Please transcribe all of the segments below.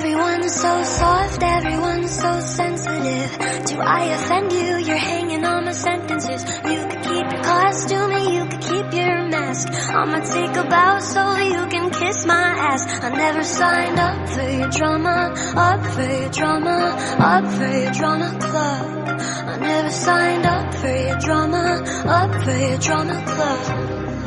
Everyone's so soft, everyone's so sensitive. Do I offend you? You're hanging on my sentences. You could keep your costume and you could keep your mask. I'ma take a bow so you can kiss my ass. I never signed up for your drama, up for your drama, up for your drama club. I never signed up for your drama, up for your drama club.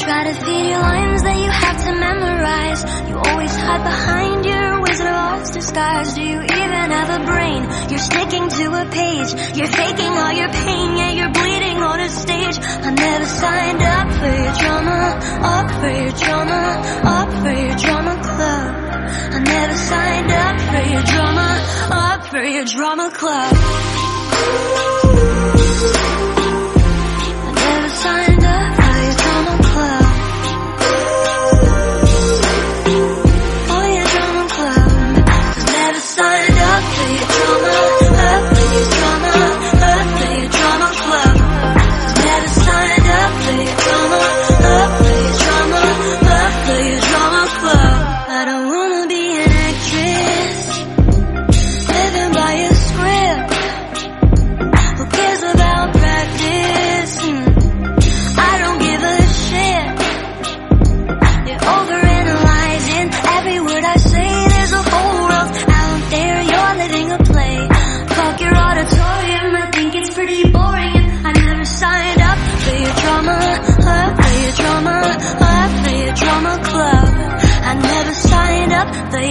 Try to feed you lines that you have to memorize. You always hide behind your Wizard of Oz disguise. Do you even have a brain? You're sticking to a page. You're faking all your pain, yeah, you're bleeding on a stage. I never signed up for your drama, up for your drama, up for your drama club. I never signed up for your drama, up for your drama club. I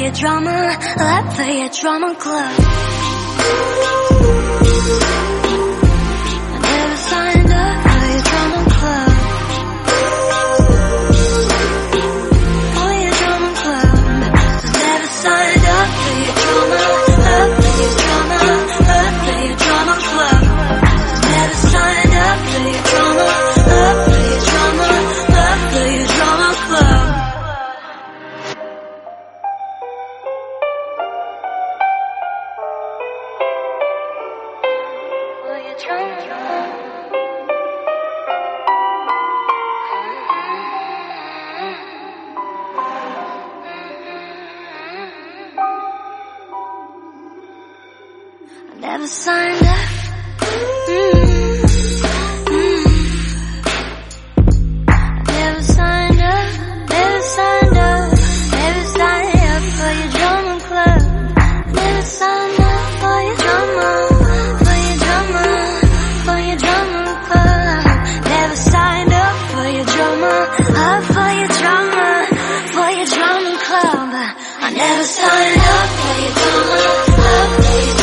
your drama, up for your drama club. Never signed up. Mm, mm. Never signed up, never signed up, never signed up for your drama club. Never signed up for your drama, for your drama, for your drama club. Never signed up for your drama, up for your drama, for your drama club. I never signed up for your drama.